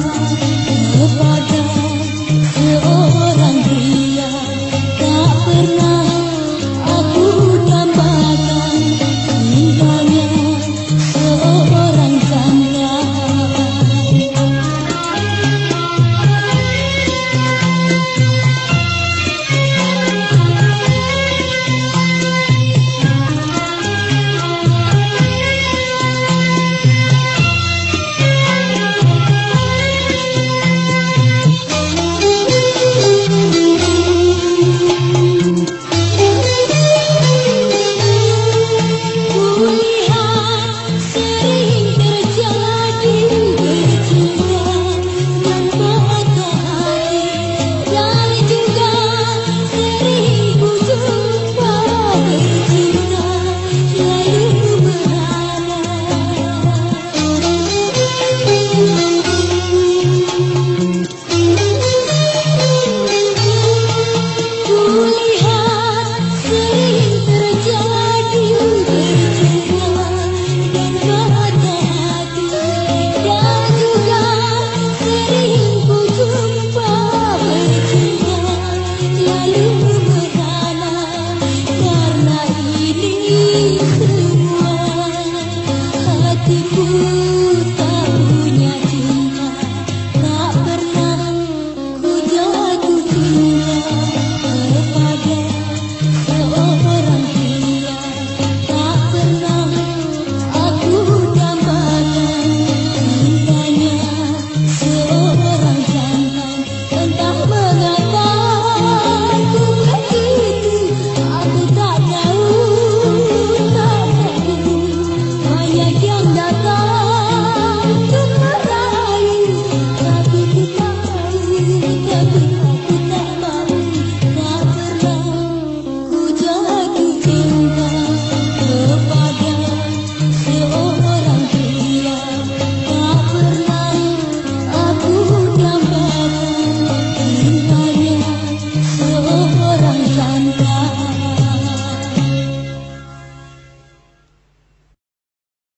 Bye. 关山。